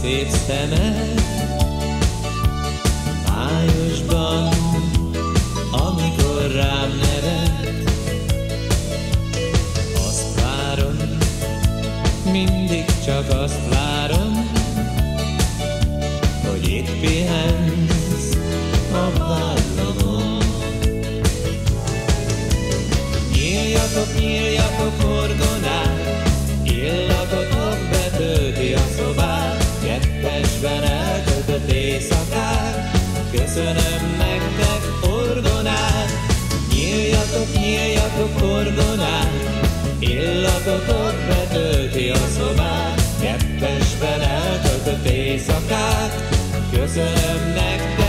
szép szemed Májusban, amikor rám nevet Azt várom, mindig csak azt köszönöm nektek orgonát, nyíljatok, nyíljatok orgonát, illatotok betölti a szobát, kettesben eltöltött éjszakát, köszönöm nektek.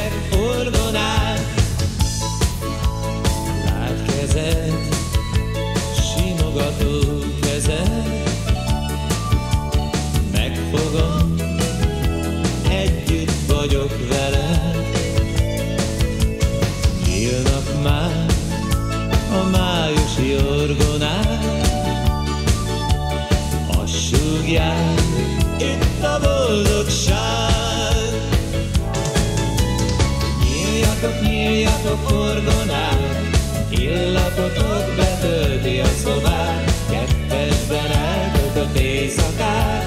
Halljatok ordonát, illatotok betölti a szobát, kettesben eltöltött éjszakát,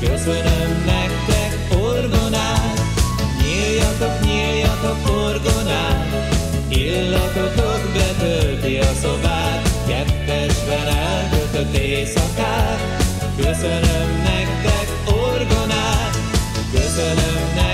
köszönöm nektek orgonát. Nyíljatok, nyíljatok orgonát, illatotok betölti a szobát, kettesben eltöltött éjszakát, köszönöm nektek orgonát, köszönöm nektek.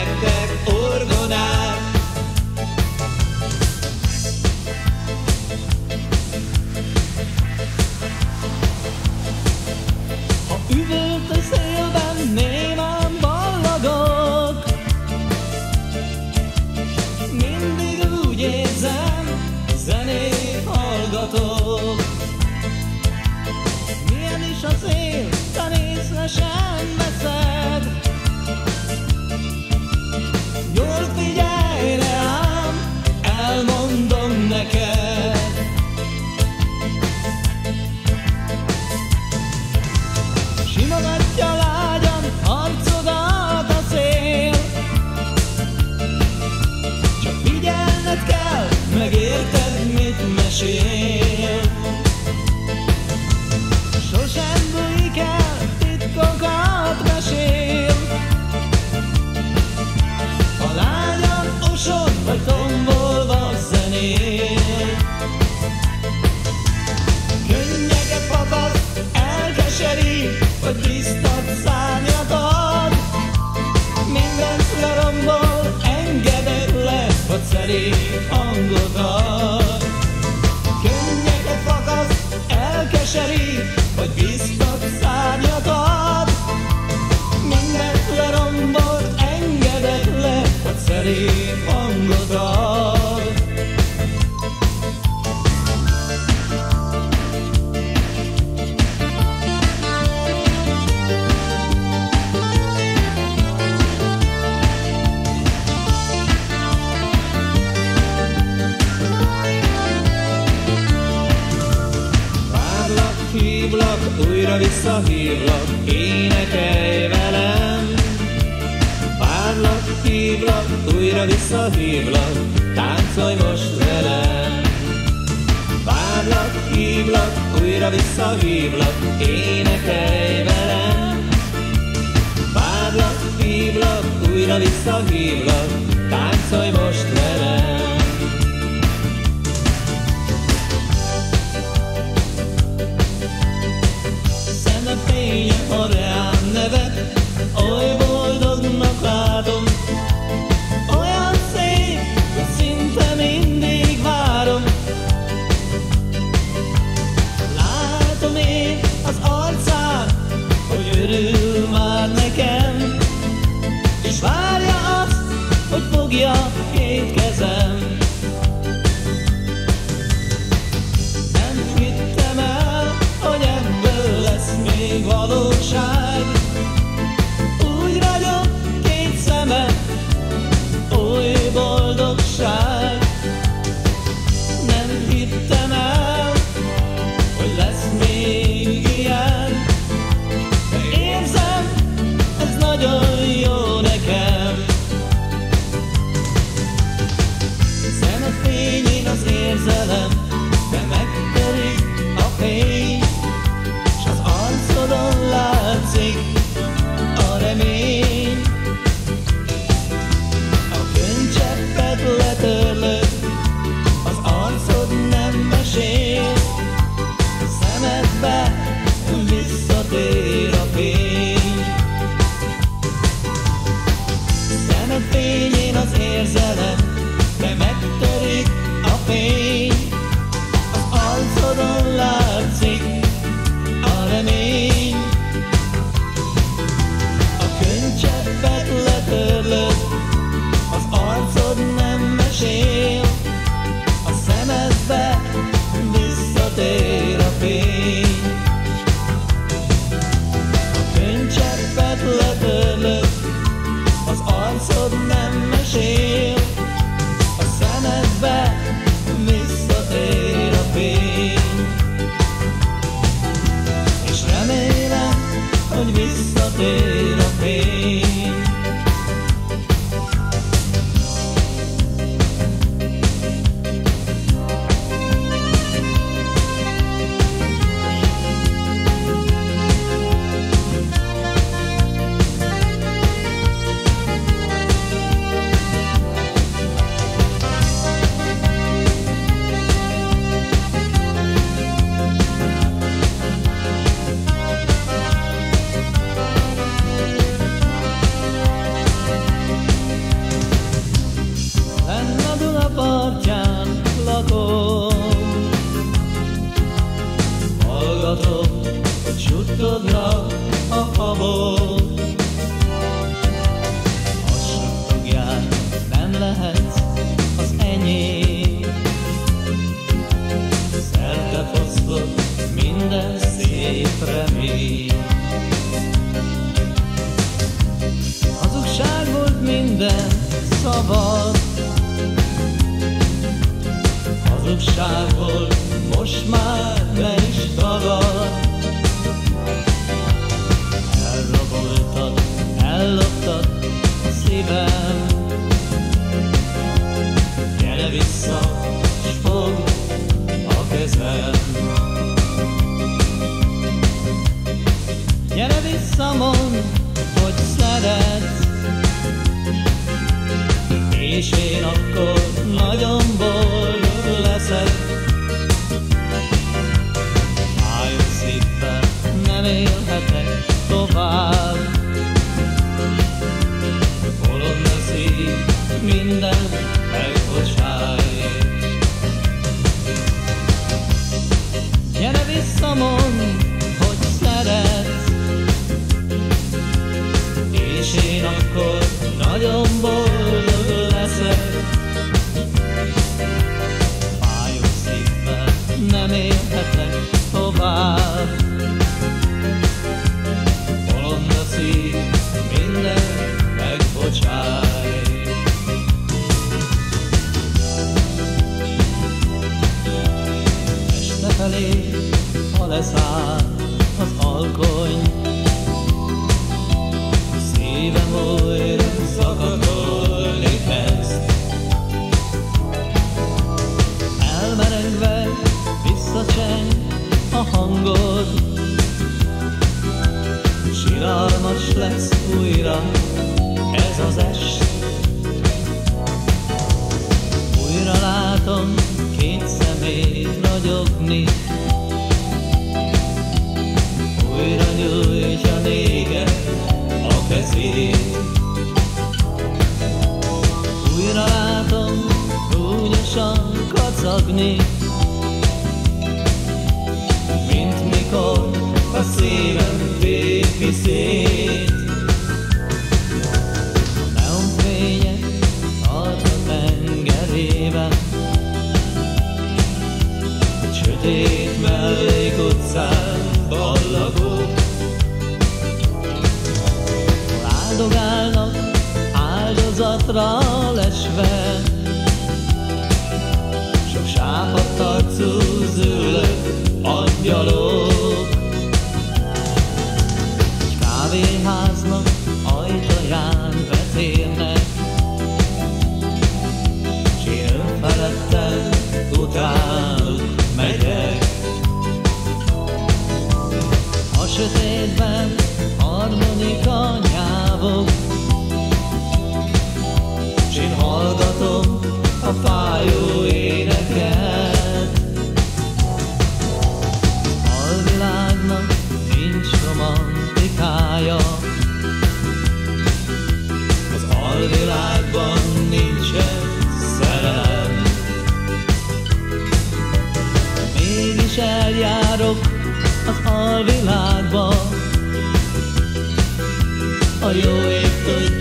forever.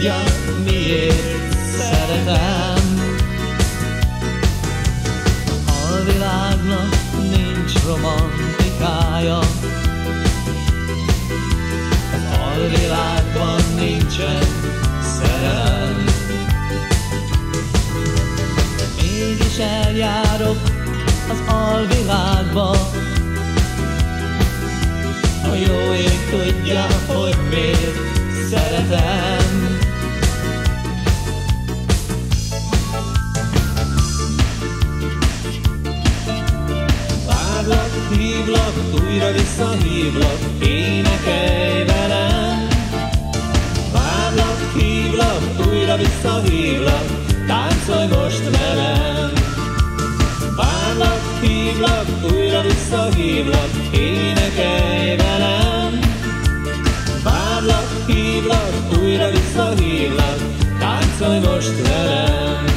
tudja, miért szeretem. A világnak nincs romantikája, a világban nincsen szerelem. Mégis eljárok az alvilágba, a jó ég tudja, hogy miért szeretem. Hívlak, újra visszahívlak, énekelj velem. Várlak, hívlak, újra visszahívlak, táncolj most velem. Várlak, hívlak, újra visszahívlak, énekelj velem. Várlak, hívlak, újra visszahívlak, táncolj most velem.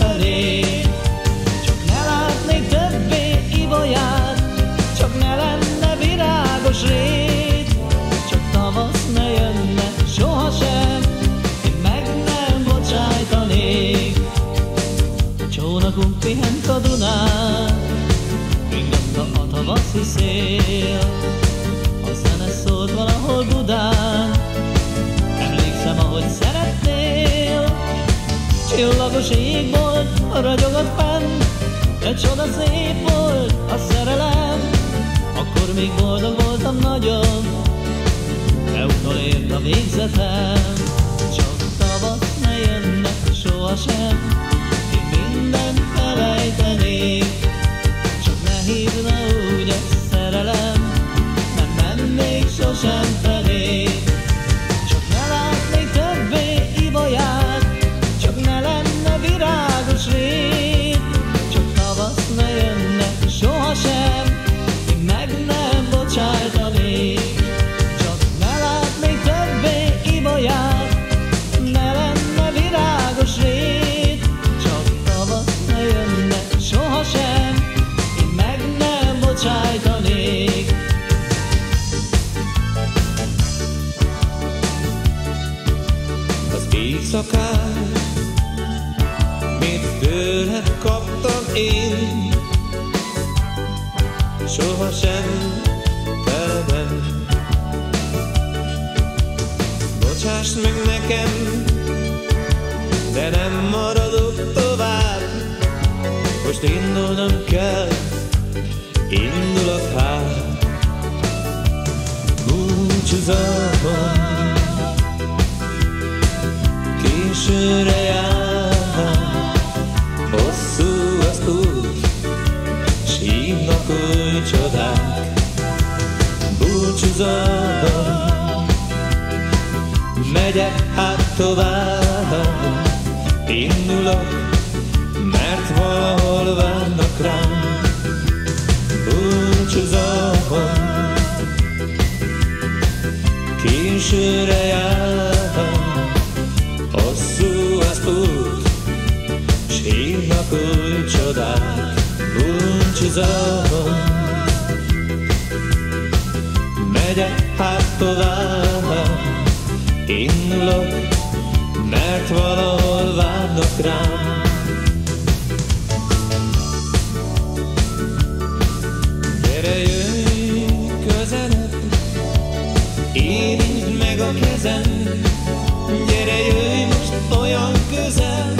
tavaszi szél A zene szólt valahol Budán. Emlékszem, ahogy szeretnél Csillagos ég volt, ragyogott fenn De csoda szép volt a szerelem. Akkor még boldog voltam nagyon De utolért a végzetem. Csak tavasz ne jönne sohasem. Búcsúzom, megyek hát tovább, indulok, mert valahol várnak rám. Búcsúzom, későre jár, hosszú az út, s hívnak új csodák. Búcsúzom, megyek hát tovább, indulok, mert valahol várnak rám. Gyere, jöjj közelebb, érintsd meg a kezem, gyere, jöjj most olyan közel,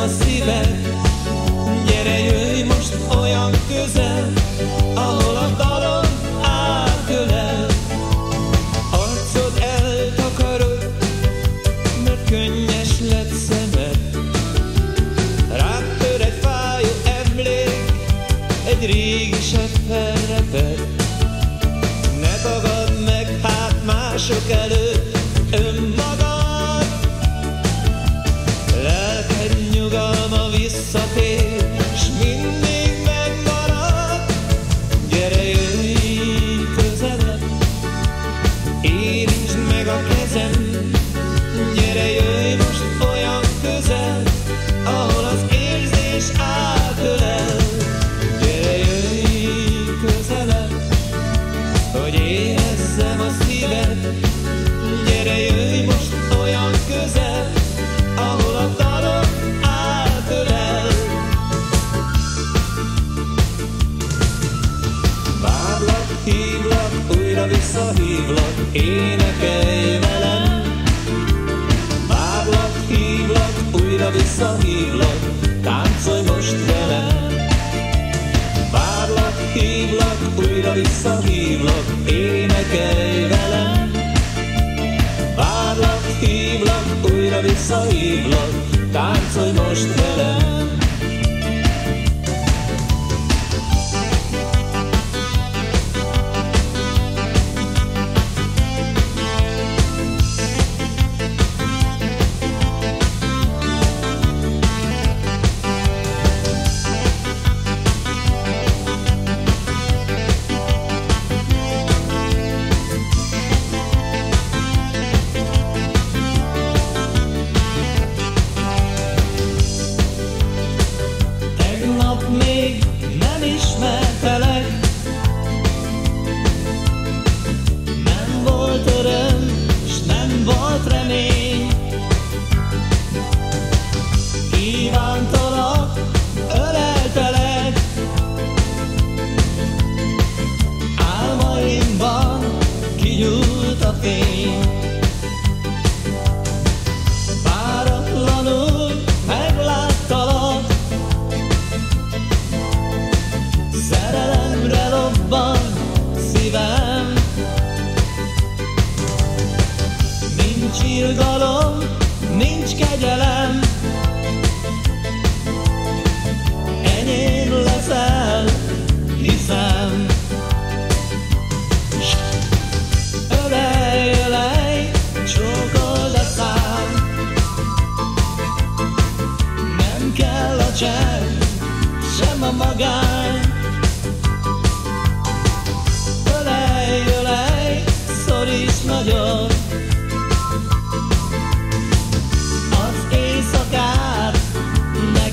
a szíved, gyere, jöjj most olyan közel, ahol a dalom átölel. Arcod eltakarod, mert könnyes lett szemed. Rád tör egy fájó emlék, egy régi sebb. Ne tagadd meg hát mások előtt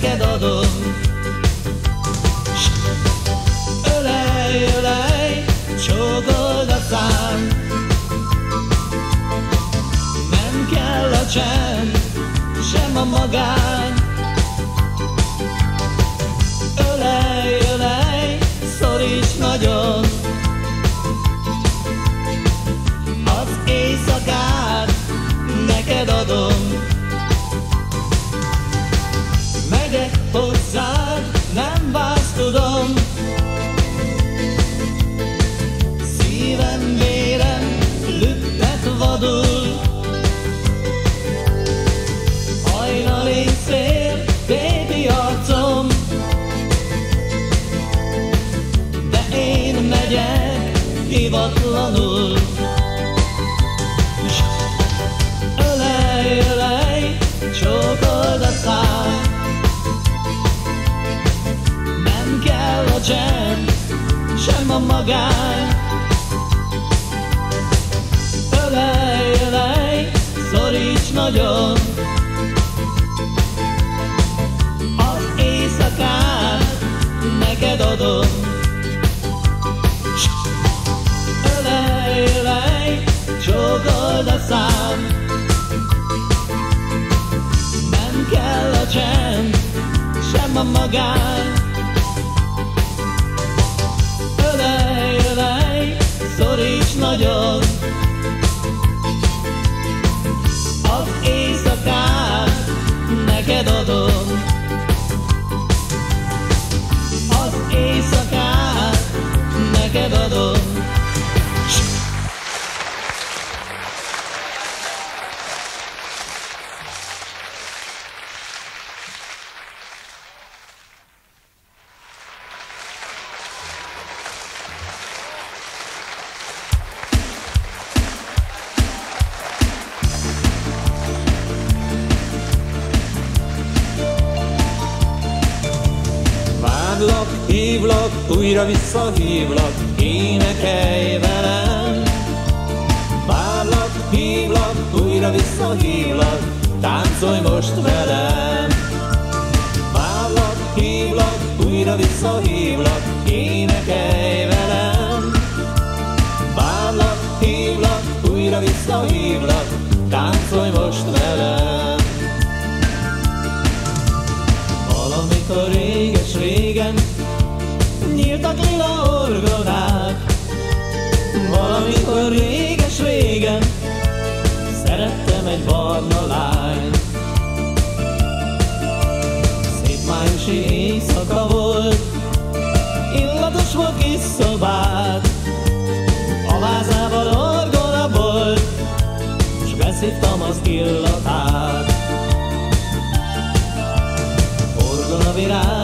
neked adom. Ölej, ölej, csókold a szám. Nem kell a csend, sem a magány a magány Ölej, ölej, szoríts nagyon. Az éjszakát neked adom. Ölej, ölej, csókold a szám. Nem kell a csend, sem a magány nagyon Az éjszakát neked adom. Az éjszakát neked adom újra visszahívlak, énekelj velem. Várlak, hívlak, újra visszahívlak, táncolj most velem. Várlak, hívlak, újra visszahívlak, énekelj velem. Várlak, hívlak, újra visszahívlak, lila orgonák Valamikor réges-régen Szerettem egy barna lány Szép májusi éjszaka volt Illatos volt kis szobát A vázával orgona volt S beszívtam az illatát. Orgona virág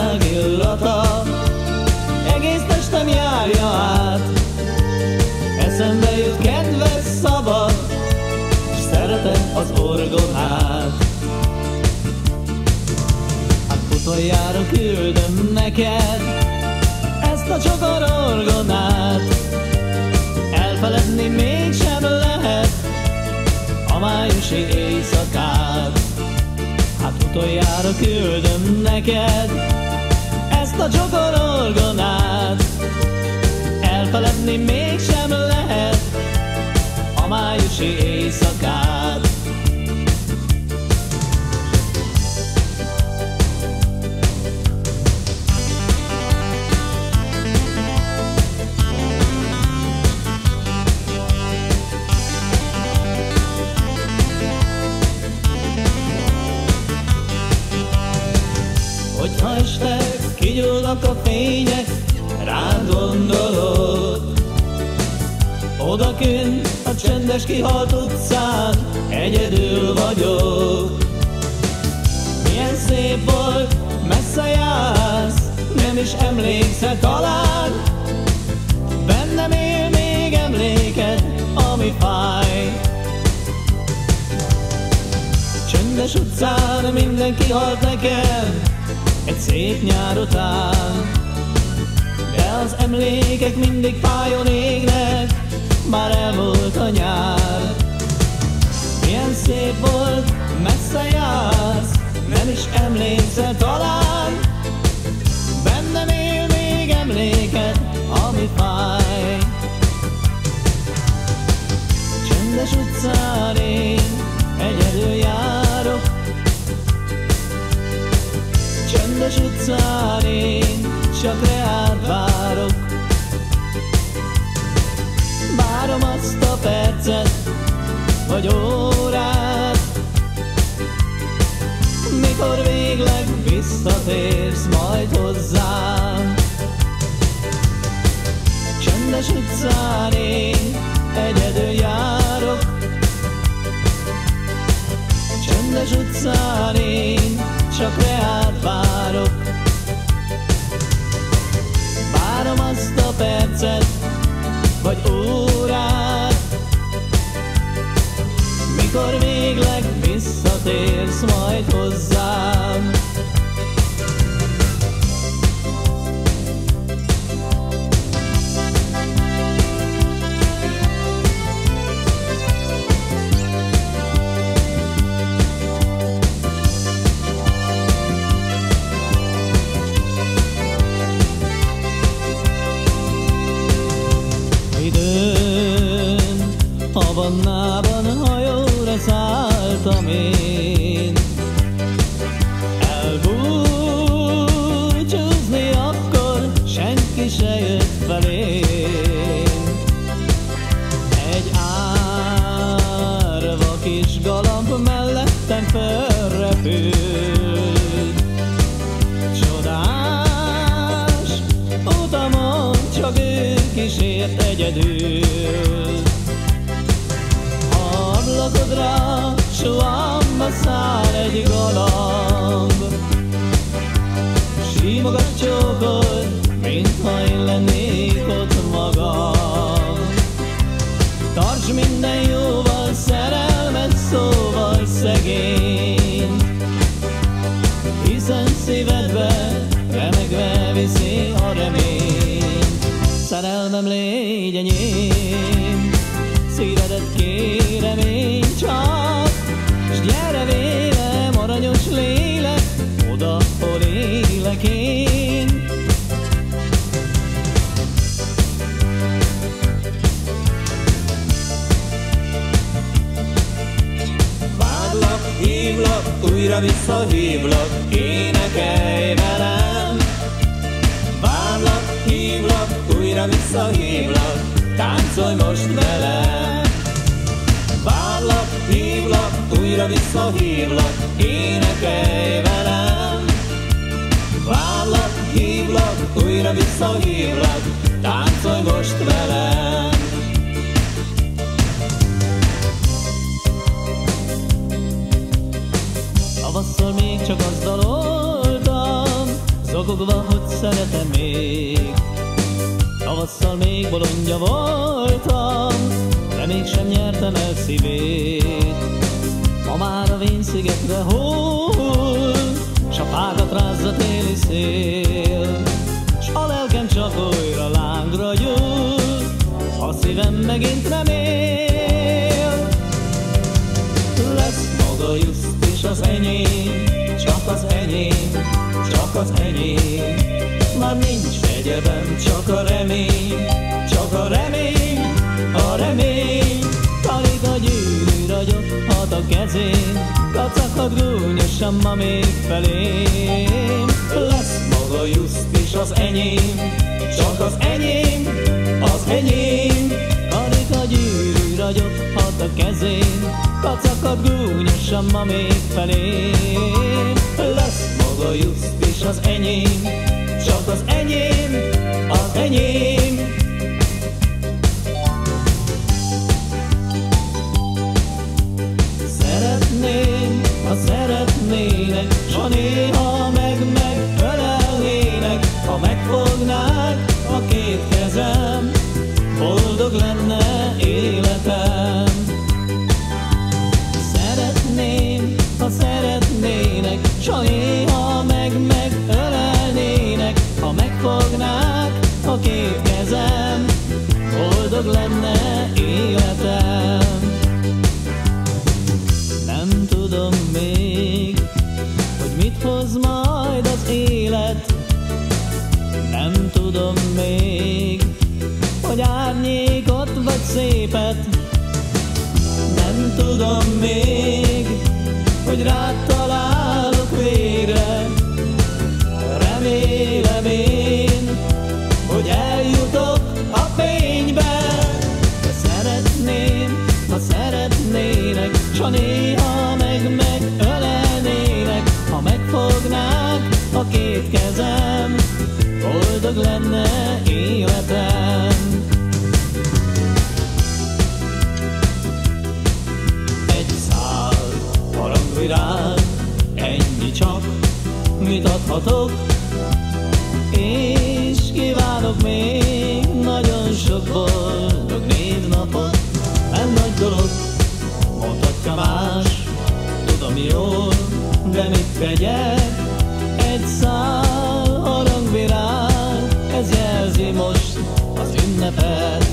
az orgonát Hát utoljára küldöm neked Ezt a csokor orgonát. Elfeledni mégsem lehet A májusi éjszakát. Hát utoljára küldöm neked Ezt a csokor orgonát. Elfeledni mégsem lehet A májusi éjszakát fények, rád gondolok. Odakint a csendes kihalt utcán egyedül vagyok. Milyen szép volt, messze jársz, nem is emlékszel talán. Bennem él még emléked, ami fáj. Csöndes utcán mindenki halt nekem, egy szép nyár után. Az emlékek mindig fájon égnek, már elmúlt a nyár. Milyen szép volt, messze jársz, nem is emlékszel talán. Bennem él még emléked, ami fáj. Csendes utcán én egyedül járok, Csendes utcán én csak reád várok. Várom azt a percet, vagy órát Mikor végleg visszatérsz majd hozzám. Csendes utcán én egyedül járok. Csendes utcán én visszatérsz majd hozzám. Egyedül. Ablakodra Suhamba száll egy galamb. Simogat csókod, mintha én lennék ott magam. Tarts minden jóval, újra visszahívlak Énekelj velem. Várlak, hívlak, újra visszahívlak táncolj most velem. Várlak, hívlak, újra visszahívlak, énekelj velem. Várlak, hívlak, újra visszahívlak, szeretem még Tavasszal még bolondja voltam, de mégsem nyertem el szívét. Ma már a vényszigetre hull, s a fákat rázza téli szél, s a lelkem csak újra lángra gyúl, a szívem megint nem él. Lesz maga just és az enyém, csak az enyém, csak az enyém, már nincs egyebem, csak a remény, csak a remény, a remény. Talik a gyűrű ragyog, hat a kezén, kacakad gúnyosan ma még felém. Lesz maga just és az enyém, csak az enyém, az enyém. Talik a gyűrű ragyog, hat a kezén, kacakad gúnyosan ma még felém. Lesz maga just és az enyém, csak az enyém, az enyém. Szeretném, ha szeretnének, ha néha meg megölelnének, ha megfognák a két kezem, boldog lenne életem. Szeretném, ha szeretnének, s ha néha boldog lenne életem. Nem tudom még, hogy mit hoz majd az élet, nem tudom még, hogy árnyékot vagy szépet, nem tudom még, hogy rád ha néha meg megölelnének, ha megfognák a két kezem, boldog lenne életem. Egy szál harangvirág, ennyi csak, mit adhatok, és kívánok még nagyon sok boldog névnapot. Nem nagy dolog, mondhatja más, tudom jól, de mit tegyek? Egy szál harangvirág, ez jelzi most az ünnepet.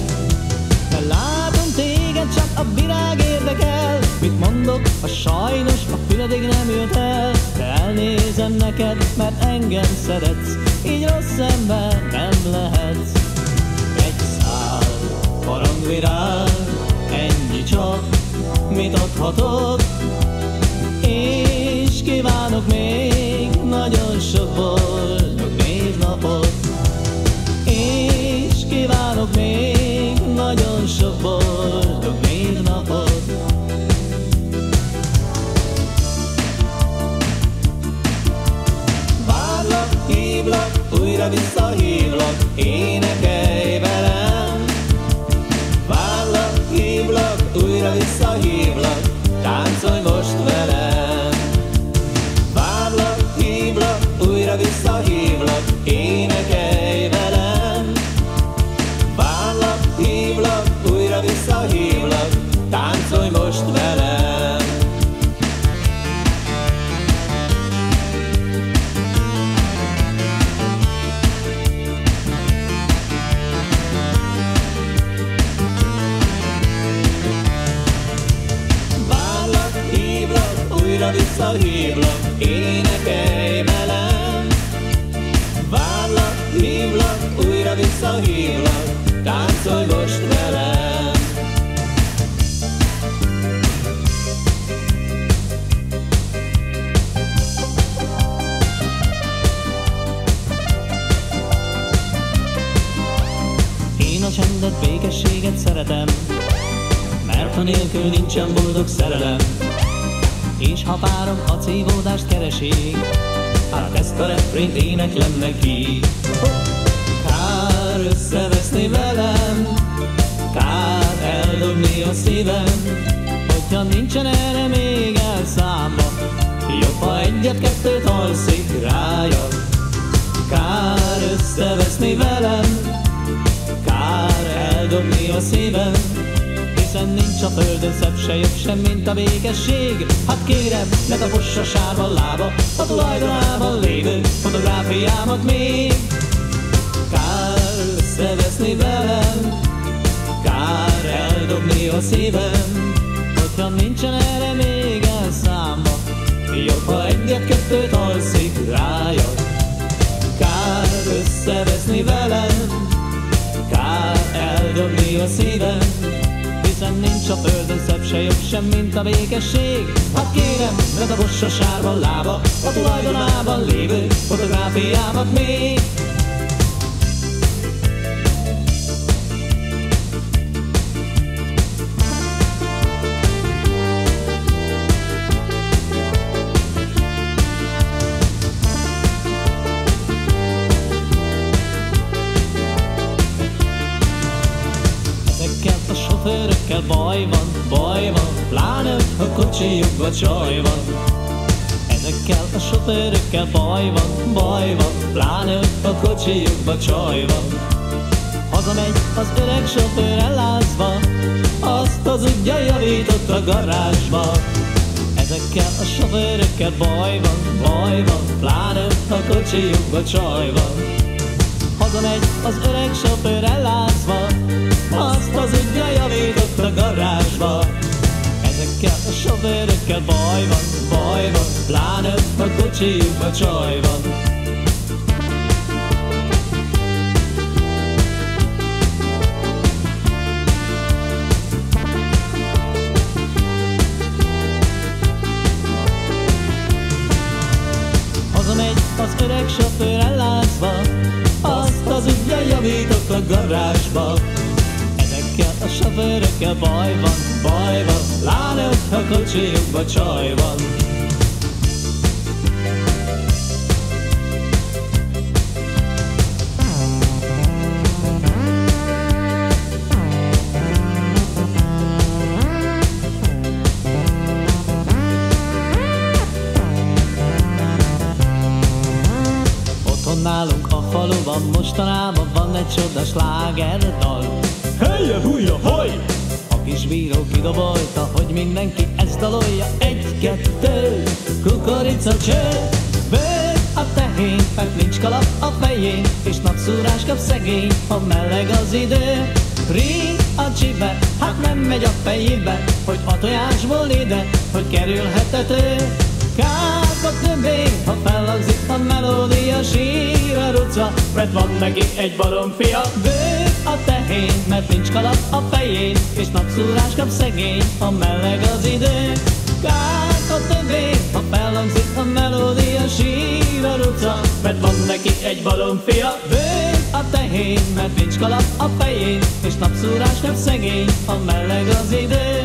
Mert látom téged, csak a virág érdekel, mit mondok, a sajnos a füledig nem jött el, de elnézem neked, mert engem szeretsz, így rossz ember nem lehetsz. Egy szál harangvirág, ennyi csak, mit adhatok, mert a nélkül nincsen boldog szerelem. És ha párok a cívódást keresik, hát ezt a refrént éneklem neki. Kár összeveszni velem, kár eldobni a szívem, hogyha nincsen erre még elszámba, jobb, ha egyet-kettőt alszik rája. Kár összeveszni velem, Kár eldobni a szívem Hiszen nincs a földön szebb se jobb sem, mint a békesség Hát kérem, ne tapossa sárba lába A tulajdonában lévő fotográfiámat még. Kár összeveszni velem Kár eldobni a szívem. Hogyha nincsen erre még elszámba Jobb, ha egyet-kettőt alszik rája. Kár összeveszni velem Kár eldobni a szívem Hiszen nincs a földön szebb se jobb sem, mint a békesség. Hát kérem, ne tapossa sárban lába A tulajdonában lévő fotográfiámat még sofőrökkel baj van, baj van Pláne, ha kocsijukba csaj van. Ezekkel a sofőrökkel baj van, baj van Pláne, ha kocsijukba csaj van. Hazamegy az öreg sofőr ellázva Azt az ügye javított a garázsba. Ezekkel a sofőrökkel baj van, baj van Pláne, ha kocsijukba csaj van. Hazamegy az öreg sofőr ellázva Azt az ügye javított a garázsba. Ezekkel a sofőrökkel baj van, baj van Pláne a kocsijukba csaj van. Hazamegy az öreg sofőr ellázva Azt az ügye javított a garázsba sofőrökkel baj van, baj van. Láne, ha kocsijukba csaj van. Otthon nálunk a faluban mostanában van egy csoda slágerdal Helye, hújja, haj! A kis bíró kidobolta, hogy mindenki ezt dalolja. Egy-kettő, kukorica cső, bőr a tehén, mert nincs kalap a fején, és napszúrás kap szegény, ha meleg az idő. Rí a csibe, hát nem megy a fejébe, hogy a tojásból ide, hogy kerülhetető. A többé, ha fellagzik a melódia, sír a ruca, mert van neki egy baromfia. Bő a tehén, mert nincs kalap a fején, és napszúrás kap szegény, ha meleg az idő. Kák a többé, ha fellagzik a melódia, sír a ruca, mert van neki egy baromfia. Bő a tehén, mert nincs kalap a fején, és napszúrás kap szegény, ha meleg az idő.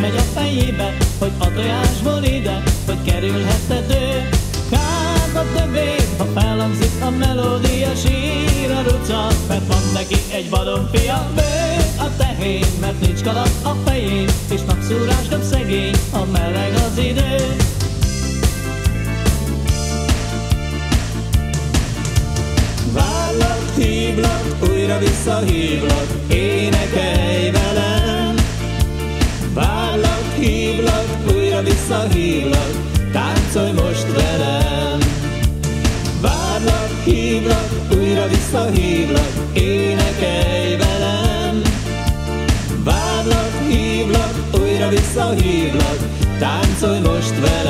Megy a fejébe, hogy a tojásból ide, hogy kerülhetető. Kár a többé, ha fellangzik a melódia, sír a ruca, mert van neki egy fia. Bő a tehén, mert nincs kalap a fején, és napszúrás kap szegény, ha meleg az idő. hívlak, újra visszahívlak, énekelj velem. Visszahívlak, táncolj most velem. Várlak, hívlak, újra visszahívlak, énekelj velem. Várlak, hívlak, újra visszahívlak, táncolj most velem.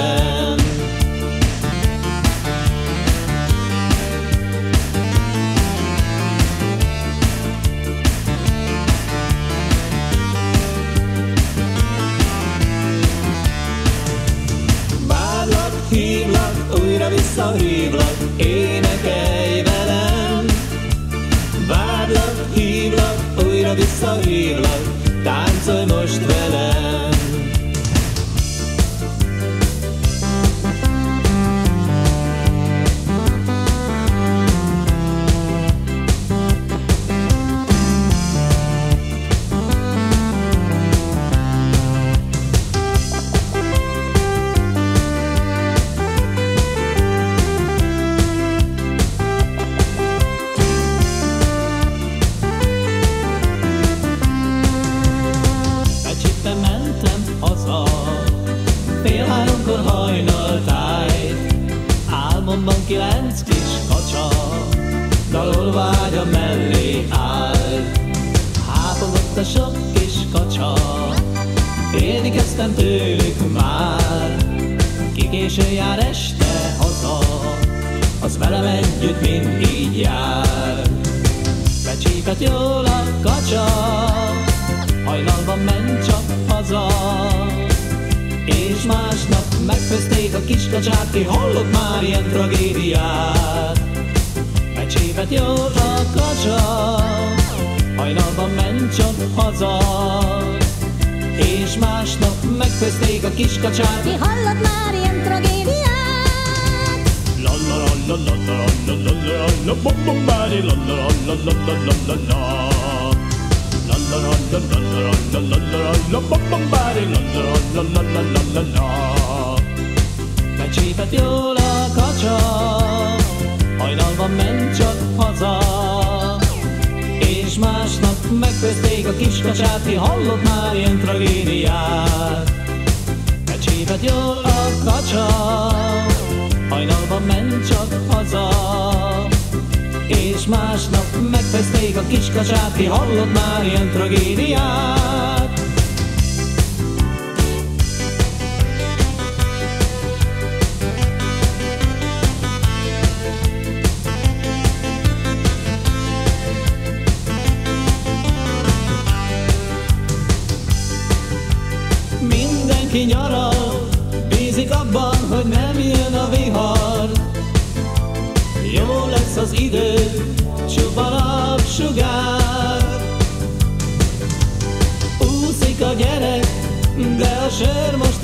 Becsípett jól a kacsa, hajnalban ment csak haza. És másnap megfőzték a kiskacsát, ki hallott már ilyen tragédiát. Becsépet jól a kacsa, hajnalban ment csak haza. És másnap megfőzték a kiskacsát, ki hallott már Becsépet jól a kacsa, hajnalban ment csak haza, és másnap megfőzték a kiskacsát, ki hallott már ilyen tragédiát. Másnap megfőzték a kiskacsát, ki hallott már ilyen tragédiát.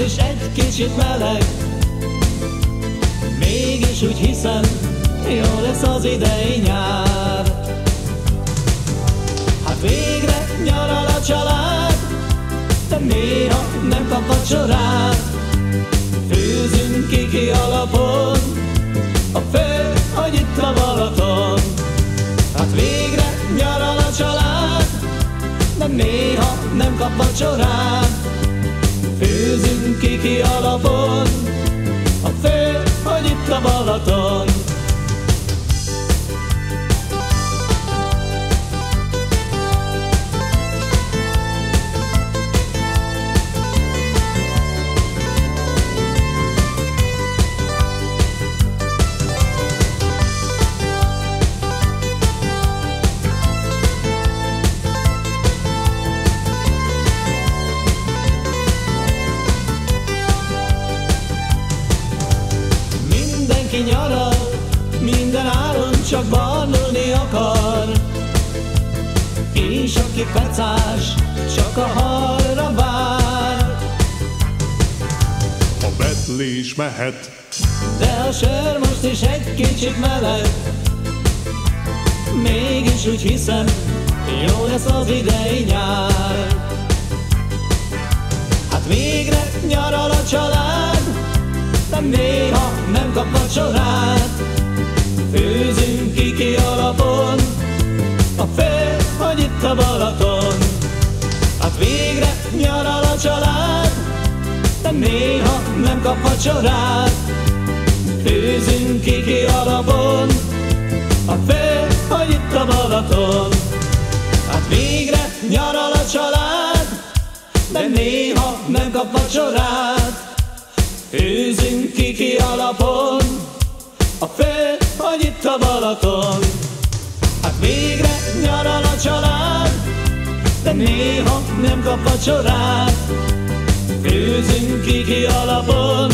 Is egy kicsit meleg. Mégis úgy hiszem, jó lesz az idei nyár. Hát végre nyaral a család, de néha nem kap vacsorát. Főzünk ki alapon, a fő, hogy itt a Balaton. Hát végre nyaral a család, de néha nem kap vacsorát. Főzünk ki alapon, a fő, hogy itt a Balaton. Mehet, De a sör most is egy kicsit meleg. Mégis úgy hiszem, jó lesz az idei nyár. Hát végre nyaral a család De néha nem kap vacsorát Főzünk ki alapon A fő, hogy itt a Balaton. Hát végre nyaral a család néha nem kap vacsorát. Főzünk ki alapon A fő, hogy itt a Balaton. Hát végre nyaral a család De néha nem kap vacsorát. Főzünk ki alapon A fő, hogy itt a Balaton. Hát végre nyaral a család De néha nem kap vacsorát Őzünk kiki alapon,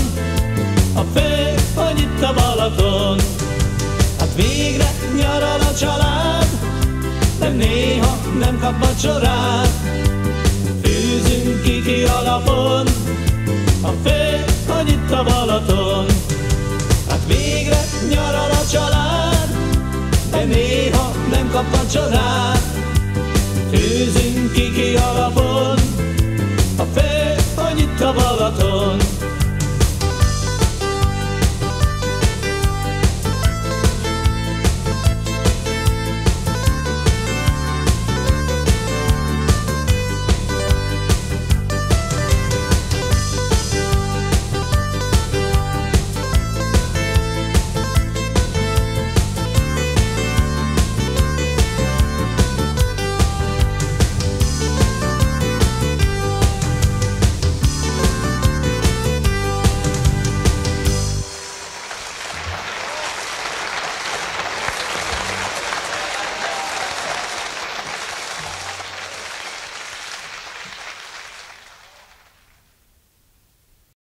a fej vagy itt a Balaton. Hát végre nyaral a család, de néha nem kap vacsorát. Főzünk kiki alapon, a fej vagy itt a Balaton. Hát végre nyaral a család, de néha nem kap vacsorát. Főzünk kiki alapon, 和。